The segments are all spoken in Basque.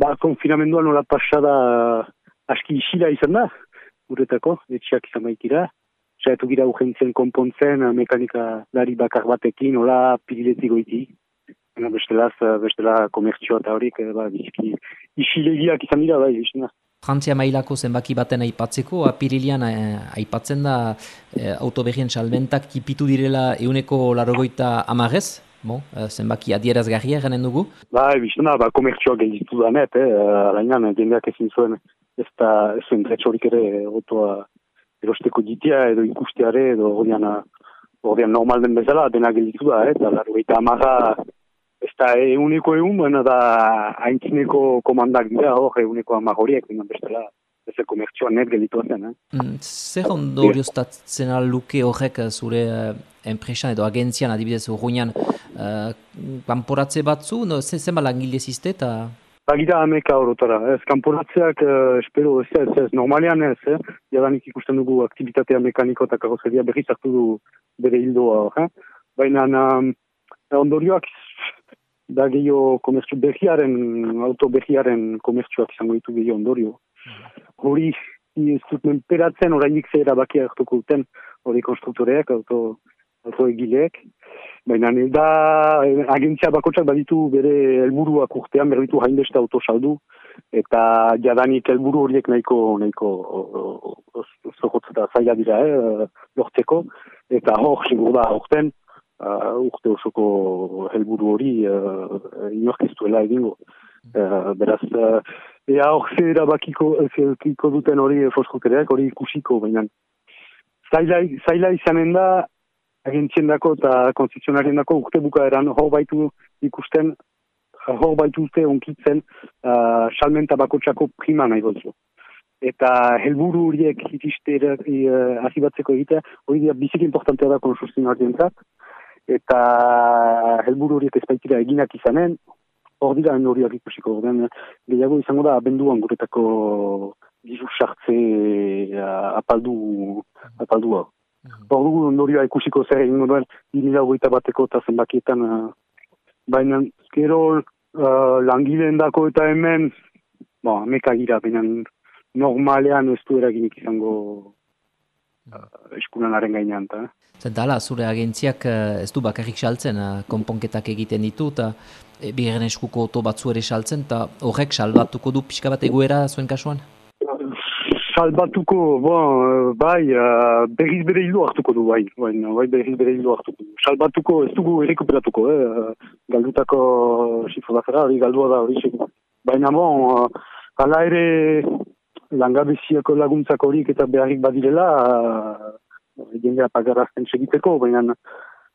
Ba, konfinamenduan nola pasada aski isila izan da, guretako, etxeak izan baitira. Zaitu gira urgentzen konpontzen, mekanika lari bakar batekin, nola piriletik goiti. Bestelaz, bestela komertzioa eta horik, ba, bizki isilegiak izan dira, bai, izan. Frantzia mailako zenbaki baten aipatzeko, apirilian eh, aipatzen da eh, autoberrien salbentak kipitu direla euneko larrogoita amarez, Bo, uh, zenbaki adierazgarria garen dugu? Ba, biztena, ba, komertzioa gelditu da net, eh, alainan, jendeak ezin zuen, ez da, ez zuen dretxorik ere, otoa erosteko ditia, edo ikusteare, edo ordean, ordean normal den bezala, dena gelditu da, eh, eta larro eta amaga, ez da, eguneko egun, baina da, haintzineko komandak dira, hor, eguneko amag horiek, bestela, ez komertzioa net gelditu zen. Eh? Mm, zer ondorioztatzen luke horrek zure enpresan edo agentzian adibidez urruinan uh, kanporatze batzu, no, zen langile ziste eta... Bagira ameka horotara, ez kanporatzeak uh, espero ez ez, ez normalean ez, eh? jadanik ikusten dugu aktivitatea mekaniko eta karoseria berriz hartu du bere hildoa, eh? baina um, ondorioak da gehiago komertzu behiaren, auto behiaren komertzuak izango ditu gehiago ondorio. Hori ez dut menperatzen orainik ze erabakia hartuko duten hori konstruktoreak, auto, auto egileek. Baina da agentzia bakotsak baditu bere helburuak urtean berditu hainbeste auto saldu eta jadanik helburu horiek nahiko nahiko zogotzeta zaila dira eh, lortzeko eta hor segur da urten uh, urte osoko helburu hori uh, inorkestuela egingo. Uh, beraz, uh, ea hor zera bakiko duten hori foskutereak, hori ikusiko, baina zaila, zaila izanen da agentzien dako eta konstituzionarien dako urte bukaeran hor baitu ikusten, hor baitu uste onkitzen uh, salmenta bakotxako prima nahi gozu. Eta helburu horiek itiste uh, azibatzeko egitea, hori dira bizik importantea da konstituzionarien eta helburu horiek ezpaitira eginak izanen, hor dira horiak ikusiko, den gehiago izango da abenduan guretako gizu sartze uh, apaldu, apaldu Mhm. Hor dugu ondorioa ikusiko zer egin duen, dinila hogeita bateko eta zenbakietan, uh, baina gero uh, langileen dako eta hemen, bo, meka gira, baina normalean ez du eraginik izango uh, eskunanaren gainean. Ta, Zentala, zure agentziak ez du bakarrik saltzen, konponketak egiten ditu, eta e, bigarren eskuko oto batzu ere saltzen, eta horrek salbatuko du pixka bat egoera zuen kasuan? Salbatuko, bon, bai, uh, berriz bere hildo hartuko du, bai, bai, bai berriz bere hildo hartuko du. Salbatuko, ez dugu errekuperatuko, eh, galdutako sifo da hori galdua da hori segun. Baina, bon, uh, ala ere langabeziako laguntzak horik eta beharrik badirela, uh, jendea pagarazten segiteko, baina,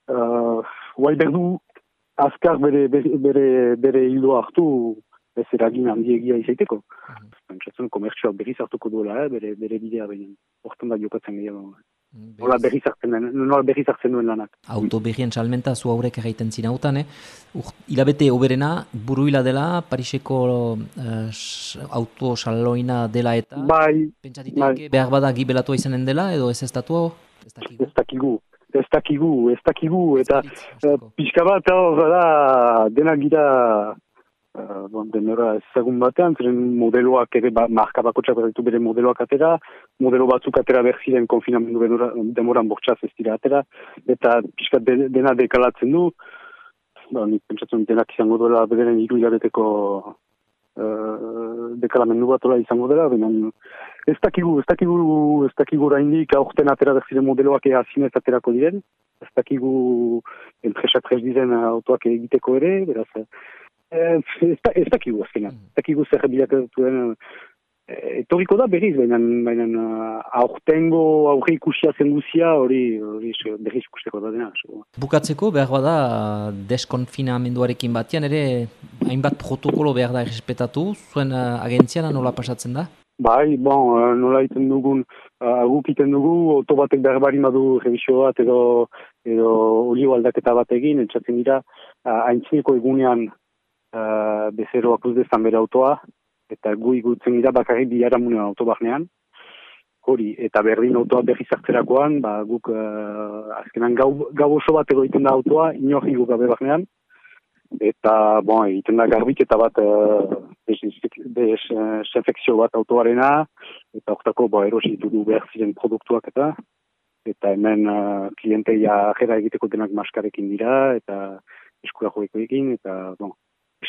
uh, guai berdu azkar bere, bere, bere hildo hartu ez eragin handiegia izaiteko. Mm -hmm. Komertzioa berriz hartuko duela, eh, bere, bere bidea behin. Hortan da jokatzen gehiago. Mm, nola berriz hartzen nola berriz hartzen duen lanak. Auto berrien salmenta zu haurek egiten zina utan, eh? ilabete oberena, buruila dela, Pariseko uh, auto saloina dela eta... Bai, bai. behar bada gibelatu izanen dela, edo ez ez datu? Ez dakigu ez dakigu, ez dakigu, eta uh, pixka bat hor da dena gira uh, bon, denera ezagun batean, ziren modeloak ere ba, marka bakotxak ditu bere modeloak atera, modelo batzuk atera berziren konfinamendu demoran bortxaz ez dira atera, eta pixka dena dekalatzen du, ba, nik pentsatzen denak izango duela bederen iru hilabeteko uh, dekalamendu bat izango dela, baina ez dakigu, ez dakigu, ez dakigu oraindik aurten atera berziren modeloak ea zinez aterako diren, ez dakigu enpresak prez diren autoak egiteko ere, beraz, eh, ez, dakigu azkenan, mm. ez dakigu zer bilakatu Eh, etoriko da berriz, baina, baina uh, aurtengo aurre ikusia zen guzia hori, hori berriz ikusteko da dena. Bukatzeko behar bada deskonfinamenduarekin batian ere hainbat protokolo behar da errespetatu, zuen uh, agentziana nola pasatzen da? Bai, bon, nola iten dugun, uh, dugu, oto batek behar bari madu revisio bat edo, edo olio aldaketa bat egin, entzatzen dira, uh, haintzineko egunean bezeroak uzdezan bere autoa, eta gu igutzen gira bakarrik biara munean autobarnean. Hori, eta berdin autoa berri zartzerakoan, ba, guk uh, azkenan gau, gau oso bat egoiten da autoa, inor higu gabe barnean. Eta, bon, egiten da garbik eta bat, uh, desinfekzio bat autoarena, eta horretako bo, erositu du behar ziren produktuak eta eta hemen uh, klienteia jera egiteko denak maskarekin dira, eta eskura joiko ekin, eta bon,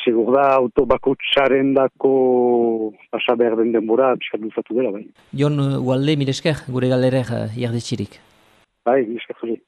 segur da autobakutsaren dako pasa behar den denbora piskat duzatu dela, bai. Jon, uh, ualde, miresker, gure galerek uh, jardetxirik. Bai, miresker zuri.